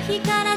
日から